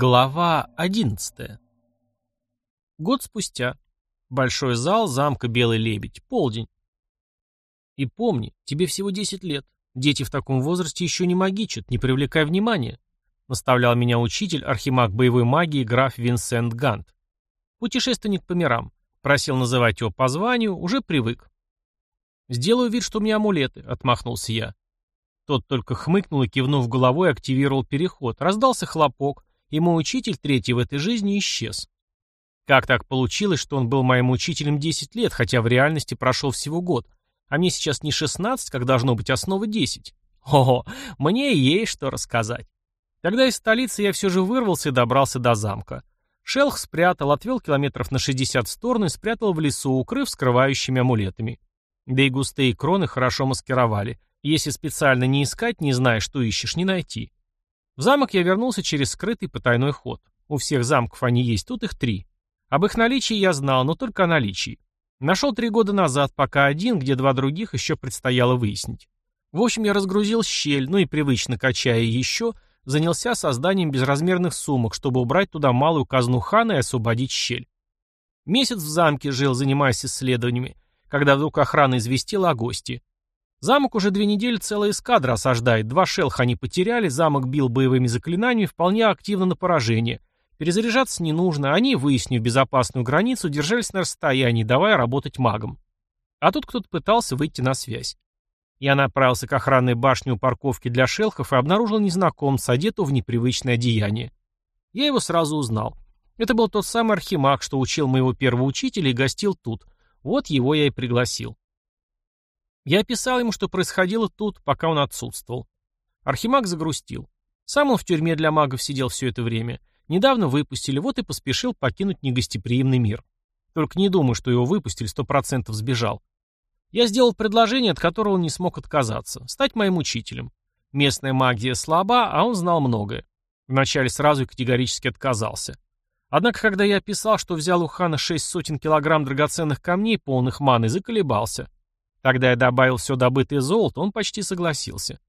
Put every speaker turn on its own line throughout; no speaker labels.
Глава 11. Год спустя. Большой зал замка Белый Лебедь. Полдень. И помни, тебе всего 10 лет. Дети в таком возрасте еще не магичат, не привлекай внимания, наставлял меня учитель, архимаг боевой магии граф Винсент Гант. Путешественник по мирам. Просил называть его по званию, уже привык. «Сделаю вид, что у меня амулеты», — отмахнулся я. Тот только хмыкнул и, кивнув головой, активировал переход. Раздался хлопок, и мой учитель третий в этой жизни исчез. Как так получилось, что он был моим учителем 10 лет, хотя в реальности прошел всего год, а мне сейчас не 16, как должно быть основа 10? Ого, мне есть что рассказать. Тогда из столицы я все же вырвался и добрался до замка. Шелх спрятал, отвел километров на 60 в сторону и спрятал в лесу, укрыв скрывающими амулетами. Да и густые кроны хорошо маскировали. Если специально не искать, не зная, что ищешь, не найти. В замок я вернулся через скрытый потайной ход. У всех замков они есть, тут их три. Об их наличии я знал, но только о наличии. Нашел три года назад, пока один, где два других еще предстояло выяснить. В общем, я разгрузил щель, ну и привычно качая еще, занялся созданием безразмерных сумок, чтобы убрать туда малую казну хана и освободить щель. Месяц в замке жил, занимаясь исследованиями, когда вдруг охрана известила о гости. Замок уже две недели целая эскадра осаждает, два шелха они потеряли, замок бил боевыми заклинаниями вполне активно на поражение. Перезаряжаться не нужно, они, выяснив безопасную границу, держались на расстоянии, давая работать магом. А тут кто-то пытался выйти на связь. Я направился к охранной башне у парковки для шелхов и обнаружил незнакомца, одетого в непривычное одеяние. Я его сразу узнал. Это был тот самый архимаг, что учил моего первого учителя и гостил тут. Вот его я и пригласил. Я описал ему, что происходило тут, пока он отсутствовал. Архимаг загрустил. Сам он в тюрьме для магов сидел все это время. Недавно выпустили, вот и поспешил покинуть негостеприимный мир. Только не думаю, что его выпустили, сто процентов сбежал. Я сделал предложение, от которого он не смог отказаться. Стать моим учителем. Местная магия слаба, а он знал многое. Вначале сразу и категорически отказался. Однако, когда я описал, что взял у хана шесть сотен килограмм драгоценных камней, полных маны, заколебался. Когда я добавил все добытое золото, он почти согласился.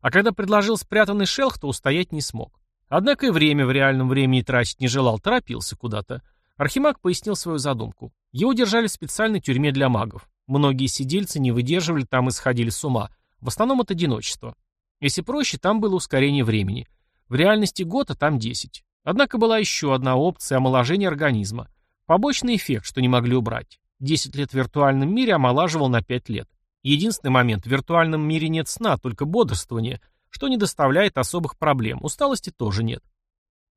А когда предложил спрятанный шелх, то устоять не смог. Однако и время в реальном времени тратить не желал, торопился куда-то. Архимаг пояснил свою задумку. Его держали в специальной тюрьме для магов. Многие сидельцы не выдерживали там и сходили с ума. В основном от одиночества. Если проще, там было ускорение времени. В реальности год, а там 10. Однако была еще одна опция омоложения организма. Побочный эффект, что не могли убрать. 10 лет в виртуальном мире омолаживал на 5 лет. Единственный момент, в виртуальном мире нет сна, только бодрствование, что не доставляет особых проблем, усталости тоже нет.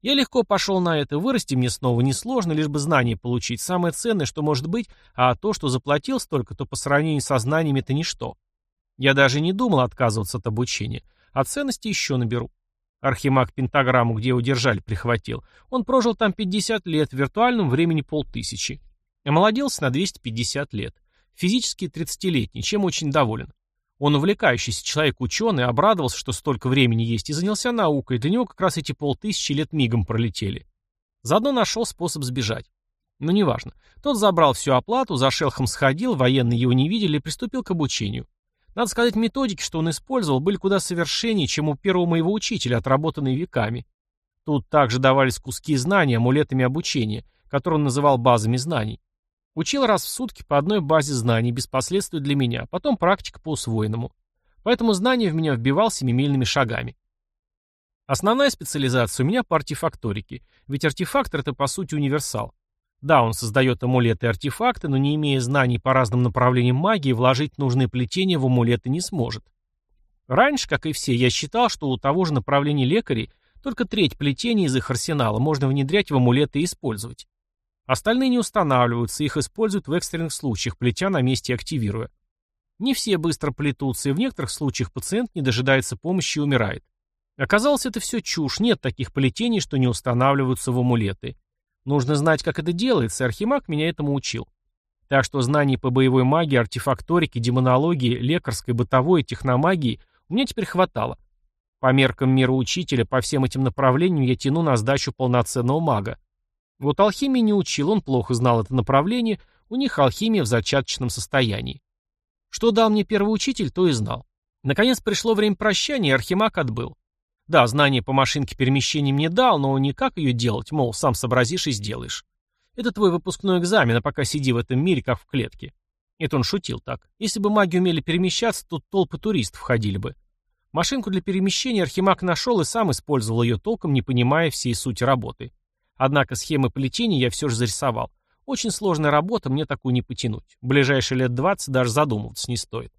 Я легко пошел на это, вырасти мне снова несложно, лишь бы знания получить. Самое ценное, что может быть, а то, что заплатил столько, то по сравнению со знаниями это ничто. Я даже не думал отказываться от обучения, а ценности еще наберу. Архимаг пентаграмму, где его держали, прихватил. Он прожил там 50 лет, в виртуальном времени полтысячи. Омолодился на 250 лет. Физически 30-летний, чем очень доволен. Он увлекающийся человек-ученый, обрадовался, что столько времени есть, и занялся наукой, для него как раз эти полтысячи лет мигом пролетели. Заодно нашел способ сбежать. Но неважно. Тот забрал всю оплату, за шелхом сходил, военные его не видели и приступил к обучению. Надо сказать, методики, что он использовал, были куда совершеннее, чем у первого моего учителя, отработанные веками. Тут также давались куски знаний амулетами обучения, которые он называл базами знаний. Учил раз в сутки по одной базе знаний, без последствий для меня, потом практика по усвоенному. Поэтому знания в меня вбивал семимильными шагами. Основная специализация у меня по артефакторике, ведь артефактор это по сути универсал. Да, он создает амулеты и артефакты, но не имея знаний по разным направлениям магии, вложить нужные плетения в амулеты не сможет. Раньше, как и все, я считал, что у того же направления лекарей только треть плетений из их арсенала можно внедрять в амулеты и использовать. Остальные не устанавливаются, их используют в экстренных случаях, плетя на месте активируя. Не все быстро плетутся, и в некоторых случаях пациент не дожидается помощи и умирает. Оказалось, это все чушь, нет таких плетений, что не устанавливаются в амулеты. Нужно знать, как это делается, Архимаг меня этому учил. Так что знаний по боевой магии, артефакторике, демонологии, лекарской, бытовой техномагии у меня теперь хватало. По меркам мира учителя, по всем этим направлениям я тяну на сдачу полноценного мага. Вот алхимии не учил, он плохо знал это направление, у них алхимия в зачаточном состоянии. Что дал мне первый учитель, то и знал. Наконец пришло время прощания, и Архимаг отбыл. Да, знание по машинке перемещения мне дал, но не как ее делать, мол, сам сообразишь и сделаешь. Это твой выпускной экзамен, а пока сиди в этом мире, как в клетке. Это он шутил так. Если бы маги умели перемещаться, то толпы туристов ходили бы. Машинку для перемещения Архимаг нашел и сам использовал ее толком, не понимая всей сути работы. Однако схемы плетения я все же зарисовал. Очень сложная работа, мне такую не потянуть. В ближайшие лет 20 даже задумываться не стоит.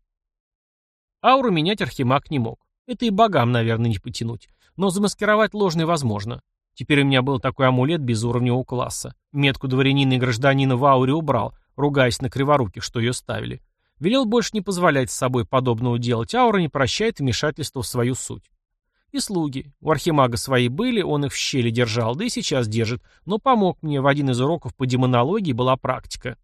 Ауру менять Архимаг не мог. Это и богам, наверное, не потянуть. Но замаскировать ложный возможно. Теперь у меня был такой амулет без уровневого класса. Метку дворянина и гражданина в ауре убрал, ругаясь на криворуких, что ее ставили. Велел больше не позволять с собой подобного делать, аура не прощает вмешательства в свою суть. И слуги. У архимага свои были, он их в щели держал, да и сейчас держит, но помог мне, в один из уроков по демонологии была практика.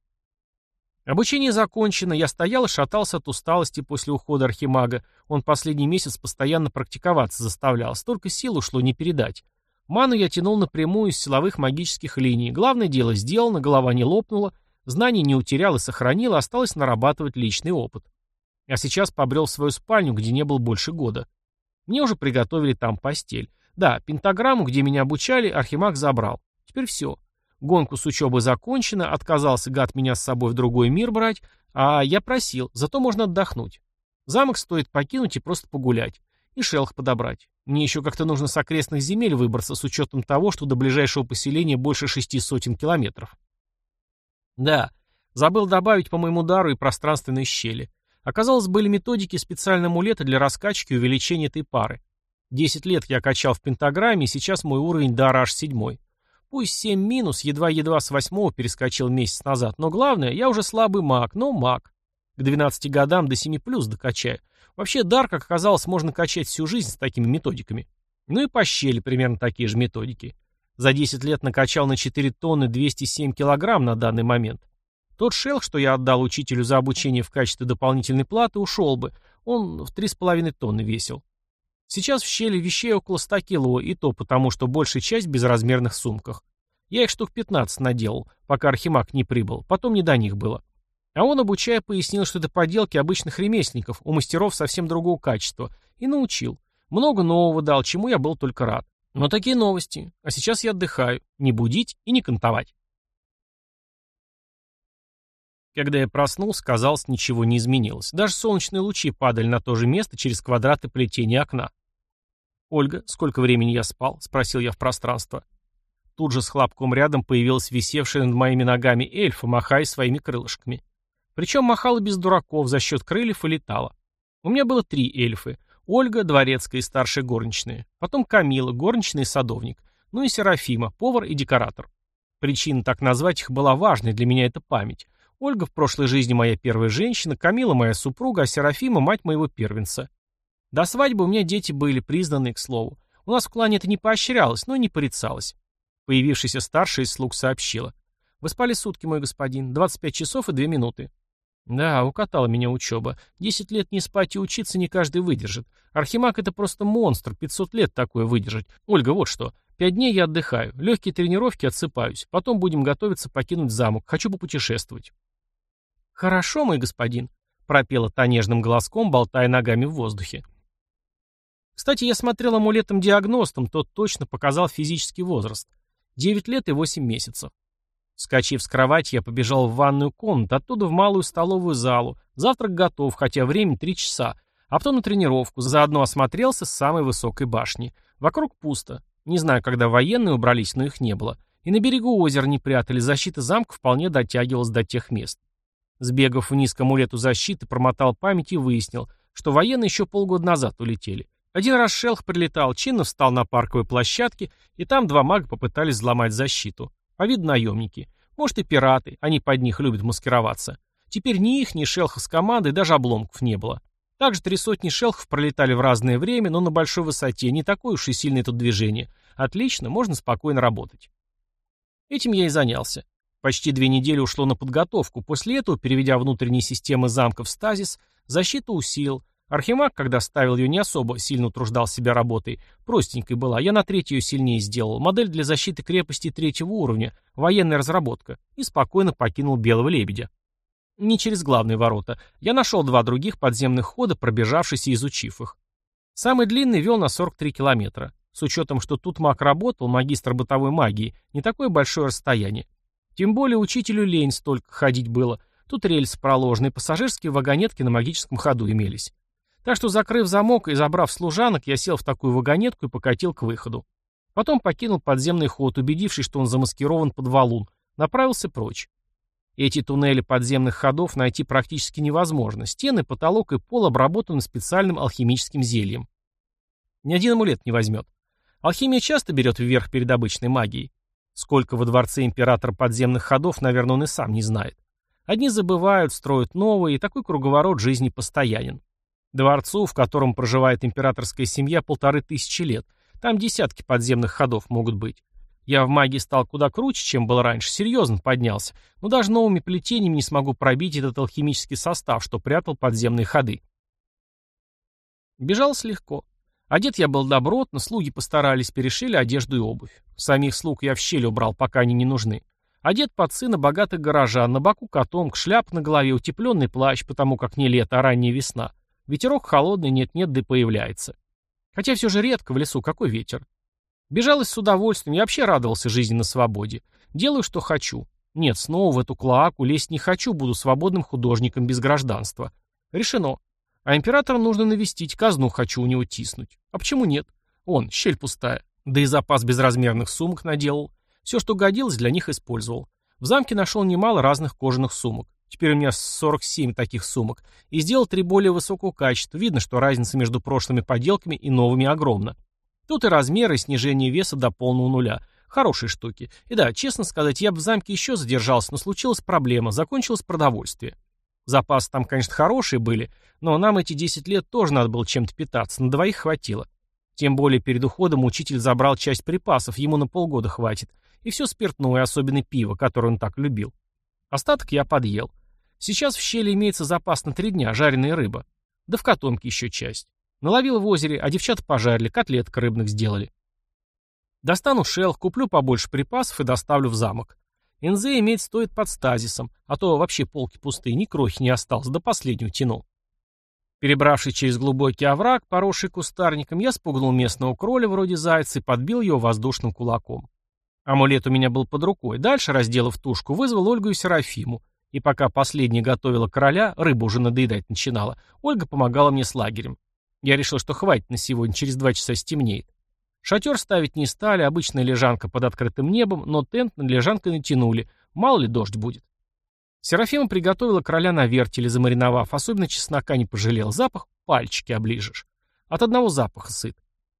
Обучение закончено, я стоял и шатался от усталости после ухода архимага, он последний месяц постоянно практиковаться заставлял, столько сил ушло не передать. Ману я тянул напрямую из силовых магических линий, главное дело сделано, голова не лопнула, знаний не утерял и сохранил, осталось нарабатывать личный опыт. А сейчас побрел в свою спальню, где не был больше года. Мне уже приготовили там постель. Да, пентаграмму, где меня обучали, Архимаг забрал. Теперь все. Гонку с учебы закончена, отказался гад меня с собой в другой мир брать, а я просил, зато можно отдохнуть. Замок стоит покинуть и просто погулять. И шелх подобрать. Мне еще как-то нужно с окрестных земель выбраться с учетом того, что до ближайшего поселения больше шести сотен километров. Да, забыл добавить по моему дару и пространственные щели. Оказалось, были методики специального амулета для раскачки и увеличения этой пары. Десять лет я качал в пентаграмме, и сейчас мой уровень дара аж седьмой. Пусть семь минус, едва-едва с восьмого перескочил месяц назад, но главное, я уже слабый маг, но маг. К 12 годам до 7 плюс докачаю. Вообще дар, как оказалось, можно качать всю жизнь с такими методиками. Ну и по щели примерно такие же методики. За 10 лет накачал на 4 тонны 207 килограмм на данный момент. Тот шелк, что я отдал учителю за обучение в качестве дополнительной платы, ушел бы. Он в 3,5 тонны весил. Сейчас в щели вещей около 100 кило, и то потому, что большая часть в безразмерных сумках. Я их штук 15 наделал, пока Архимаг не прибыл, потом не до них было. А он, обучая, пояснил, что это поделки обычных ремесленников, у мастеров совсем другого качества, и научил. Много нового дал, чему я был только рад. Но такие новости. А сейчас я отдыхаю. Не будить и не кантовать. Когда я проснулся, казалось, ничего не изменилось. Даже солнечные лучи падали на то же место через квадраты плетения окна. «Ольга, сколько времени я спал?» — спросил я в пространство. Тут же с хлопком рядом появилась висевшая над моими ногами эльфа, махая своими крылышками. Причем махала без дураков, за счет крыльев и летала. У меня было три эльфы. Ольга, дворецкая и старшая горничная. Потом Камила, горничная и садовник. Ну и Серафима, повар и декоратор. Причина так назвать их была важной, для меня это память. Ольга в прошлой жизни моя первая женщина, Камила моя супруга, а Серафима мать моего первенца. До свадьбы у меня дети были, признанные, к слову. У нас в клане это не поощрялось, но и не порицалось. Появившийся старший из слуг сообщила. «Вы спали сутки, мой господин, 25 часов и 2 минуты». «Да, укатала меня учеба. Десять лет не спать и учиться не каждый выдержит. Архимаг — это просто монстр, 500 лет такое выдержать. Ольга, вот что. Пять дней я отдыхаю, легкие тренировки, отсыпаюсь. Потом будем готовиться покинуть замок. Хочу попутешествовать». «Хорошо, мой господин», — пропела та нежным голоском, болтая ногами в воздухе. Кстати, я смотрел амулетом-диагностом, тот точно показал физический возраст. Девять лет и восемь месяцев. Скачив с кровати, я побежал в ванную комнату, оттуда в малую столовую залу. Завтрак готов, хотя время три часа. А потом на тренировку, заодно осмотрелся с самой высокой башни. Вокруг пусто. Не знаю, когда военные убрались, но их не было. И на берегу озера не прятали, защита замка вполне дотягивалась до тех мест. Сбегав вниз к амулету защиты, промотал память и выяснил, что военные еще полгода назад улетели. Один раз Шелх прилетал, чинно встал на парковой площадке, и там два мага попытались взломать защиту. По виду наемники. Может и пираты, они под них любят маскироваться. Теперь ни их, ни шелхов с командой, даже обломков не было. Также три сотни шелхов пролетали в разное время, но на большой высоте, не такое уж и сильное тут движение. Отлично, можно спокойно работать. Этим я и занялся. Почти две недели ушло на подготовку. После этого, переведя внутренние системы замка в стазис, защиту усилил, Архимаг, когда ставил ее, не особо сильно утруждал себя работой. Простенькой была. Я на третью сильнее сделал. Модель для защиты крепости третьего уровня. Военная разработка. И спокойно покинул Белого Лебедя. Не через главные ворота. Я нашел два других подземных хода, пробежавшись и изучив их. Самый длинный вел на 43 километра. С учетом, что тут маг работал, магистр бытовой магии, не такое большое расстояние. Тем более учителю лень столько ходить было. Тут рельсы проложены, пассажирские вагонетки на магическом ходу имелись. Так что, закрыв замок и забрав служанок, я сел в такую вагонетку и покатил к выходу. Потом покинул подземный ход, убедившись, что он замаскирован под валун, направился прочь. Эти туннели подземных ходов найти практически невозможно. Стены, потолок и пол обработаны специальным алхимическим зельем. Ни один амулет не возьмет. Алхимия часто берет вверх перед обычной магией. Сколько во дворце императора подземных ходов, наверное, он и сам не знает. Одни забывают, строят новые, и такой круговорот жизни постоянен. Дворцу, в котором проживает императорская семья, полторы тысячи лет. Там десятки подземных ходов могут быть. Я в магии стал куда круче, чем был раньше, серьезно поднялся, но даже новыми плетениями не смогу пробить этот алхимический состав, что прятал подземные ходы. Бежалось легко. Одет я был добротно, слуги постарались, перешили одежду и обувь. Самих слуг я в щель убрал, пока они не нужны. Одет под сына богатых горожан, на боку котомк, шляп на голове, утепленный плащ, потому как не лето, а ранняя весна. Ветерок холодный, нет-нет, да появляется. Хотя все же редко в лесу какой ветер. Бежалось с удовольствием, я вообще радовался жизни на свободе. Делаю, что хочу. Нет, снова в эту клоаку лезть не хочу, буду свободным художником без гражданства. Решено. А императора нужно навестить, казну хочу у него тиснуть. А почему нет? Он, щель пустая. Да и запас безразмерных сумок наделал. Все, что годилось, для них использовал. В замке нашел немало разных кожаных сумок. Теперь у меня 47 таких сумок. И сделал три более высокого качества. Видно, что разница между прошлыми поделками и новыми огромна. Тут и размеры, и снижение веса до полного нуля. Хорошие штуки. И да, честно сказать, я бы в замке еще задержался, но случилась проблема, закончилось продовольствие. Запасы там, конечно, хорошие были, но нам эти 10 лет тоже надо было чем-то питаться, на двоих хватило. Тем более перед уходом учитель забрал часть припасов, ему на полгода хватит. И все спиртное, особенно пиво, которое он так любил. Остаток я подъел. Сейчас в щели имеется запас на три дня, жареная рыба. Да в котомке еще часть. Наловил в озере, а девчата пожарили, котлеток рыбных сделали. Достану шелк, куплю побольше припасов и доставлю в замок. НЗ иметь стоит под стазисом, а то вообще полки пустые, ни крохи не осталось, до последнего тянул. Перебравшись через глубокий овраг, поросший кустарником, я спугнул местного кроля вроде зайца и подбил его воздушным кулаком. Амулет у меня был под рукой. Дальше, разделав тушку, вызвал Ольгу и Серафиму. И пока последняя готовила короля, рыба уже надоедать начинала, Ольга помогала мне с лагерем. Я решил, что хватит на сегодня, через два часа стемнеет. Шатер ставить не стали, обычная лежанка под открытым небом, но тент над лежанкой натянули, мало ли дождь будет. Серафима приготовила короля на вертеле, замариновав, особенно чеснока не пожалел, запах пальчики оближешь. От одного запаха сыт.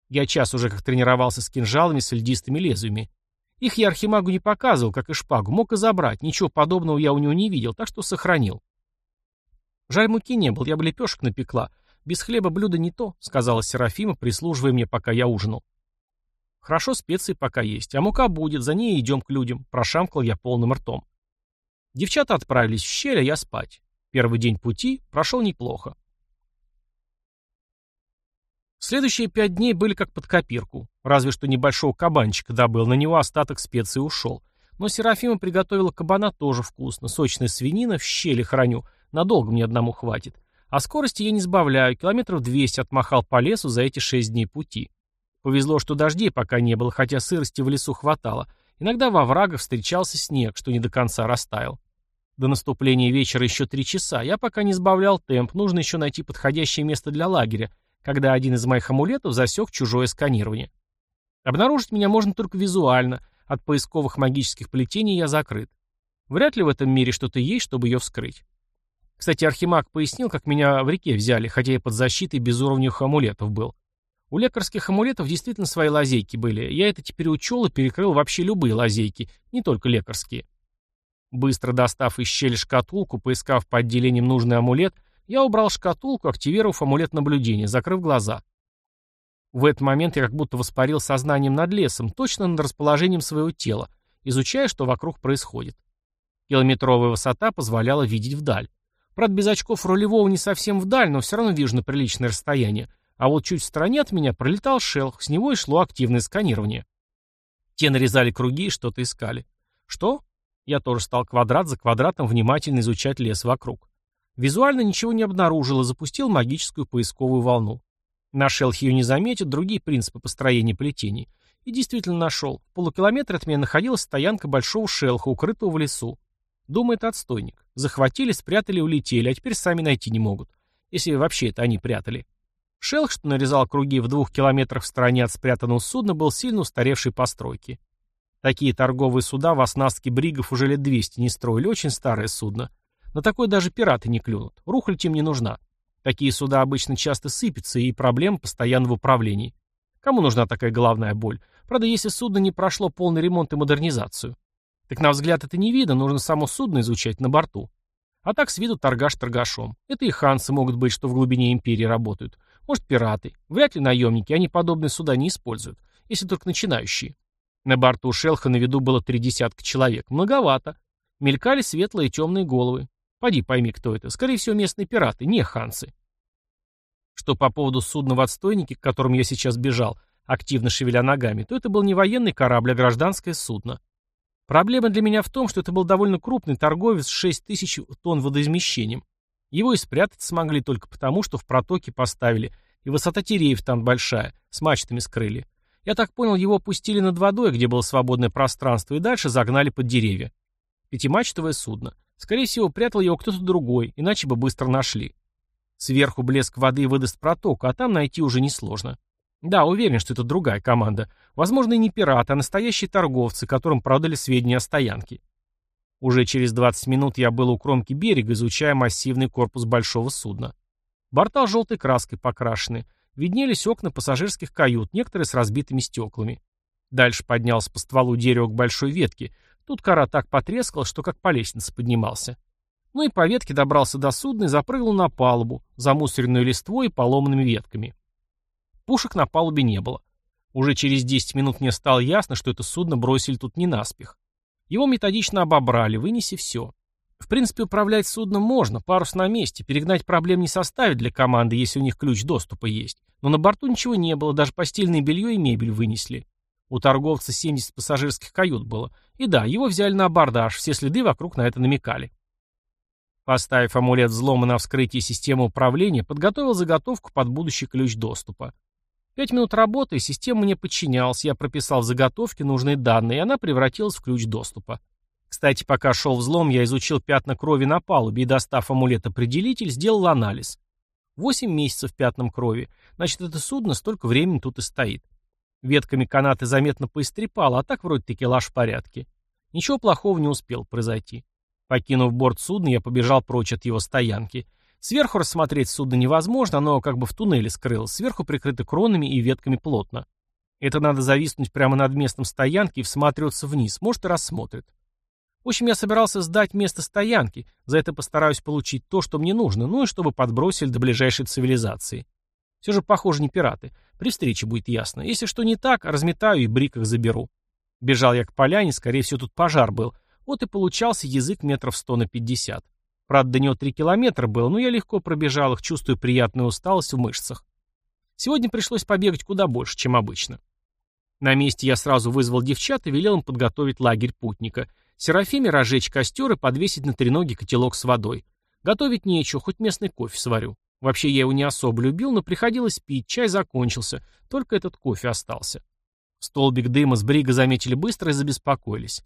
Я час уже как тренировался с кинжалами с льдистыми лезвиями. Их я архимагу не показывал, как и шпагу, мог и забрать, ничего подобного я у него не видел, так что сохранил. Жаль, муки не было, я бы лепешек напекла, «Без хлеба блюдо не то», — сказала Серафима, прислуживая мне, пока я ужинал. «Хорошо, специи пока есть, а мука будет, за ней идем к людям», — прошамкал я полным ртом. Девчата отправились в щель, а я спать. Первый день пути прошел неплохо. Следующие пять дней были как под копирку, разве что небольшого кабанчика добыл, на него остаток специй ушел. Но Серафима приготовила кабана тоже вкусно, сочная свинина, в щели храню, надолго мне одному хватит. А скорости я не сбавляю, километров 200 отмахал по лесу за эти 6 дней пути. Повезло, что дождей пока не было, хотя сырости в лесу хватало. Иногда во врагах встречался снег, что не до конца растаял. До наступления вечера еще три часа. Я пока не сбавлял темп, нужно еще найти подходящее место для лагеря, когда один из моих амулетов засек чужое сканирование. Обнаружить меня можно только визуально, от поисковых магических плетений я закрыт. Вряд ли в этом мире что-то есть, чтобы ее вскрыть. Кстати, Архимаг пояснил, как меня в реке взяли, хотя я под защитой безуровневых амулетов был. У лекарских амулетов действительно свои лазейки были. Я это теперь учел и перекрыл вообще любые лазейки, не только лекарские. Быстро достав из щели шкатулку, поискав по отделениям нужный амулет, я убрал шкатулку, активировав амулет наблюдения, закрыв глаза. В этот момент я как будто воспарил сознанием над лесом, точно над расположением своего тела, изучая, что вокруг происходит. Километровая высота позволяла видеть вдаль. Правда, без очков рулевого не совсем вдаль, но все равно вижу на приличное расстояние. А вот чуть в стороне от меня пролетал шелк, с него и шло активное сканирование. Те нарезали круги и что-то искали. Что? Я тоже стал квадрат за квадратом внимательно изучать лес вокруг. Визуально ничего не обнаружил и запустил магическую поисковую волну. На шелхе ее не заметят, другие принципы построения плетений. И действительно нашел. В полукилометре от меня находилась стоянка большого шелха, укрытого в лесу. Думает отстойник. Захватили, спрятали, улетели, а теперь сами найти не могут. Если вообще это они прятали. Шелх, что нарезал круги в двух километрах в стороне от спрятанного судна, был сильно устаревшей постройки. Такие торговые суда в оснастке бригов уже лет 200 не строили, очень старое судно. На такое даже пираты не клюнут. Рухлядь им не нужна. Такие суда обычно часто сыпятся, и проблем постоянно в управлении. Кому нужна такая головная боль? Правда, если судно не прошло полный ремонт и модернизацию. Так на взгляд это не видно, нужно само судно изучать на борту. А так с виду торгаш торгашом. Это и ханцы могут быть, что в глубине империи работают. Может, пираты. Вряд ли наемники, они подобные суда не используют. Если только начинающие. На борту Шелха на виду было три десятка человек. Многовато. Мелькали светлые и темные головы. Поди пойми, кто это. Скорее всего, местные пираты, не ханцы. Что по поводу судна в отстойнике, к которому я сейчас бежал, активно шевеля ногами, то это был не военный корабль, а гражданское судно. Проблема для меня в том, что это был довольно крупный торговец с 6 тысяч тонн водоизмещением. Его и спрятать смогли только потому, что в протоке поставили, и высота деревьев там большая, с мачтами скрыли. Я так понял, его опустили над водой, где было свободное пространство, и дальше загнали под деревья. Пятимачтовое судно. Скорее всего, прятал его кто-то другой, иначе бы быстро нашли. Сверху блеск воды выдаст проток, а там найти уже несложно. Да, уверен, что это другая команда. Возможно, и не пираты, а настоящие торговцы, которым продали сведения о стоянке. Уже через 20 минут я был у кромки берега, изучая массивный корпус большого судна. Борта желтой краской покрашены. Виднелись окна пассажирских кают, некоторые с разбитыми стеклами. Дальше поднялся по стволу дерева к большой ветке. Тут кора так потрескалась, что как по лестнице поднимался. Ну и по ветке добрался до судна и запрыгнул на палубу, замусоренную листвой и поломанными ветками. Пушек на палубе не было. Уже через 10 минут мне стало ясно, что это судно бросили тут не наспех. Его методично обобрали, вынеси все. В принципе, управлять судном можно, парус на месте, перегнать проблем не составит для команды, если у них ключ доступа есть. Но на борту ничего не было, даже постельное белье и мебель вынесли. У торговца 70 пассажирских кают было. И да, его взяли на абордаж, все следы вокруг на это намекали. Поставив амулет взлома на вскрытие системы управления, подготовил заготовку под будущий ключ доступа. Пять минут работы, система мне подчинялась, я прописал в заготовке нужные данные, и она превратилась в ключ доступа. Кстати, пока шел взлом, я изучил пятна крови на палубе и, достав амулет-определитель, сделал анализ. Восемь месяцев пятном крови. Значит, это судно столько времени тут и стоит. Ветками канаты заметно поистрепало, а так вроде такелаж в порядке. Ничего плохого не успел произойти. Покинув борт судна, я побежал прочь от его стоянки. Сверху рассмотреть судно невозможно, оно как бы в туннеле скрылось, сверху прикрыто кронами и ветками плотно. Это надо зависнуть прямо над местом стоянки и всматриваться вниз, может и рассмотрит. В общем, я собирался сдать место стоянки, за это постараюсь получить то, что мне нужно, ну и чтобы подбросили до ближайшей цивилизации. Все же, похоже, не пираты. При встрече будет ясно. Если что не так, разметаю и бриках заберу. Бежал я к поляне, скорее всего, тут пожар был. Вот и получался язык метров сто на пятьдесят. Правда, до него три километра было, но я легко пробежал их, чувствуя приятную усталость в мышцах. Сегодня пришлось побегать куда больше, чем обычно. На месте я сразу вызвал девчат и велел им подготовить лагерь путника — Серафиме разжечь костер и подвесить на треноге котелок с водой. Готовить нечего, хоть местный кофе сварю. Вообще я его не особо любил, но приходилось пить, чай закончился, только этот кофе остался. Столбик дыма с брига заметили быстро и забеспокоились.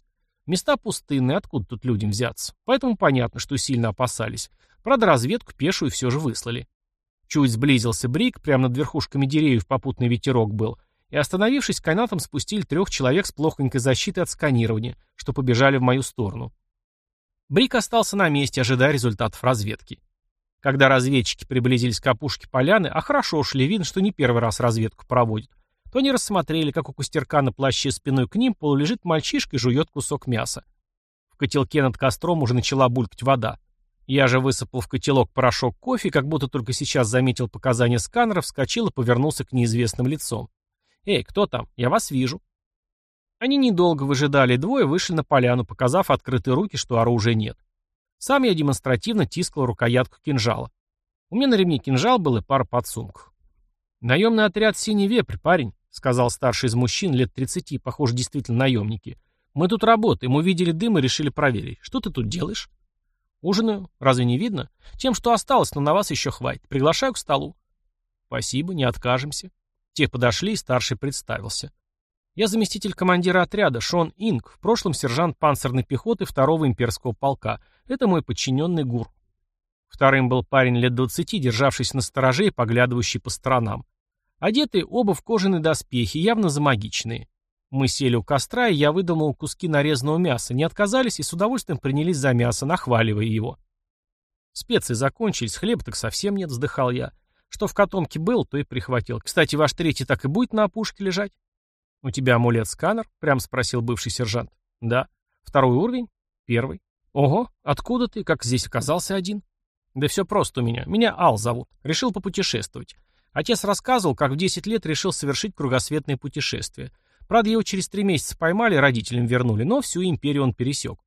Места пустынные, откуда тут людям взяться? Поэтому понятно, что сильно опасались. Правда, разведку пешую все же выслали. Чуть сблизился бриг, прямо над верхушками деревьев попутный ветерок был, и, остановившись, канатом спустили трех человек с плохонькой защитой от сканирования, что побежали в мою сторону. Брик остался на месте, ожидая результатов разведки. Когда разведчики приблизились к опушке поляны, а хорошо шли, видно, что не первый раз разведку проводят, то они рассмотрели, как у костерка на плаще спиной к ним полулежит мальчишка и жует кусок мяса. В котелке над костром уже начала булькать вода. Я же высыпал в котелок порошок кофе, как будто только сейчас заметил показания сканера, вскочил и повернулся к неизвестным лицом. «Эй, кто там? Я вас вижу». Они недолго выжидали, двое вышли на поляну, показав открытые руки, что оружия нет. Сам я демонстративно тискал рукоятку кинжала. У меня на ремне кинжал был и пара подсумков. «Наемный отряд «Синий вепрь», парень», — сказал старший из мужчин, лет 30, похоже, действительно наемники. «Мы тут работаем, увидели дым и решили проверить. Что ты тут делаешь?» «Ужинаю. Разве не видно? Тем, что осталось, но на вас еще хватит. Приглашаю к столу». Спасибо, не откажемся. Те подошли, и старший представился. Я заместитель командира отряда, Шон Инг, в прошлом сержант панцирной пехоты второго имперского полка. Это мой подчиненный ГУР. Вторым был парень лет двадцати, державшийся на стороже и поглядывающий по сторонам. Одетые оба в кожаные доспехи, явно замагиченные. Мы сели у костра, и я выдумал куски нарезанного мяса, не отказались и с удовольствием принялись за мясо, нахваливая его. Специи закончились, хлеба так совсем нет, вздыхал я. Что в котомке был, то и прихватил. Кстати, ваш третий так и будет на опушке лежать? У тебя амулет-сканер? Прям спросил бывший сержант. Да. Второй уровень? Первый. Ого, откуда ты? Как здесь оказался один? Да все просто у меня. Меня Ал зовут. Решил попутешествовать. Отец рассказывал, как в 10 лет решил совершить кругосветное путешествие. Правда, его через три месяца поймали, родителям вернули, но всю империю он пересек.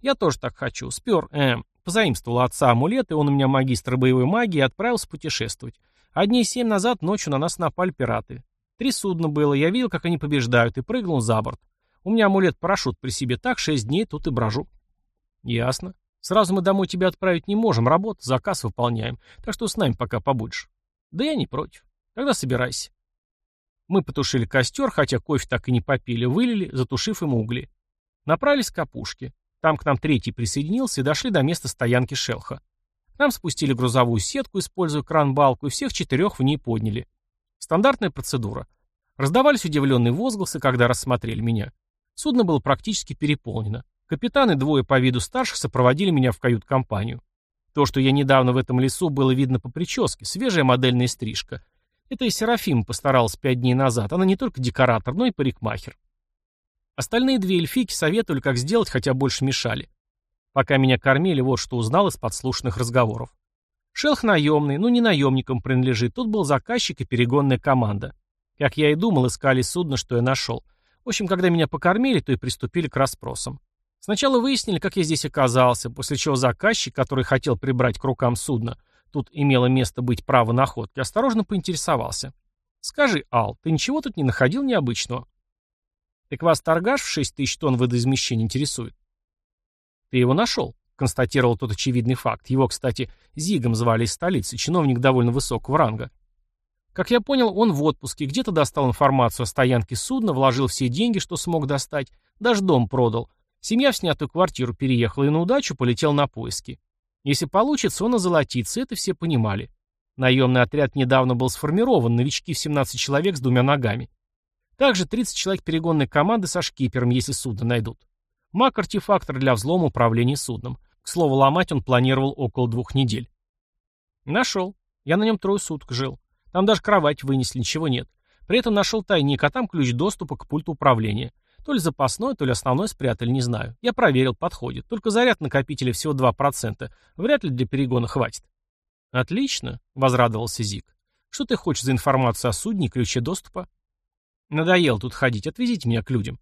Я тоже так хочу. Спер, эм, позаимствовал отца амулет, и он у меня магистр боевой магии, отправился путешествовать. А дней семь назад ночью на нас напали пираты. Три судна было, я видел, как они побеждают, и прыгнул за борт. У меня амулет-парашют при себе так, шесть дней тут и брожу. Ясно. Сразу мы домой тебя отправить не можем, работа, заказ выполняем, так что с нами пока побудешь. Да я не против. Тогда собирайся. Мы потушили костер, хотя кофе так и не попили, вылили, затушив им угли. Направились к опушке. Там к нам третий присоединился и дошли до места стоянки шелха. Нам спустили грузовую сетку, используя кран-балку, и всех четырех в ней подняли. Стандартная процедура. Раздавались удивленные возгласы, когда рассмотрели меня. Судно было практически переполнено. Капитаны, двое по виду старших, сопроводили меня в кают-компанию. То, что я недавно в этом лесу, было видно по прическе, свежая модельная стрижка. Это и Серафима постаралась пять дней назад. Она не только декоратор, но и парикмахер. Остальные две эльфийки советовали, как сделать, хотя больше мешали. Пока меня кормили, вот что узнал из подслушанных разговоров. Шелх наемный, ну не наемникам принадлежит, тут был заказчик и перегонная команда. Как я и думал, искали судно, что я нашел. В общем, когда меня покормили, то и приступили к расспросам. Сначала выяснили, как я здесь оказался, после чего заказчик, который хотел прибрать к рукам судно, тут имело место быть право находки, осторожно поинтересовался. «Скажи, Ал, ты ничего тут не находил необычного?» «Так вас торгаш в 6 тысяч тонн водоизмещения интересует?» «Ты его нашел», — констатировал тот очевидный факт. Его, кстати, Зигом звали из столицы, чиновник довольно высокого ранга. Как я понял, он в отпуске, где-то достал информацию о стоянке судна, вложил все деньги, что смог достать, даже дом продал, Семья в снятую квартиру переехала и на удачу полетел на поиски. Если получится, он озолотится, это все понимали. Наемный отряд недавно был сформирован, новички в 17 человек с двумя ногами. Также 30 человек перегонной команды со шкипером, если судно найдут. Маг-артефактор для взлома управления судном. К слову, ломать он планировал около двух недель. Нашел. Я на нем трое суток жил. Там даже кровать вынесли, ничего нет. При этом нашел тайник, а там ключ доступа к пульту управления. То ли запасной, то ли основной спрятали, не знаю. Я проверил, подходит. Только заряд накопителя всего 2%. Вряд ли для перегона хватит. Отлично, возрадовался Зик. Что ты хочешь за информацию о судне и ключе доступа? Надоел тут ходить, отвезите меня к людям.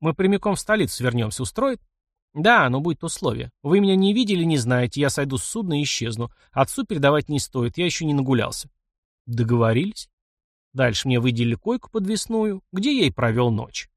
Мы прямиком в столицу вернемся, устроит? Да, но будет условие. Вы меня не видели, не знаете, я сойду с судна и исчезну. Отцу передавать не стоит, я еще не нагулялся. Договорились? Дальше мне выделили койку подвесную, где я и провел ночь.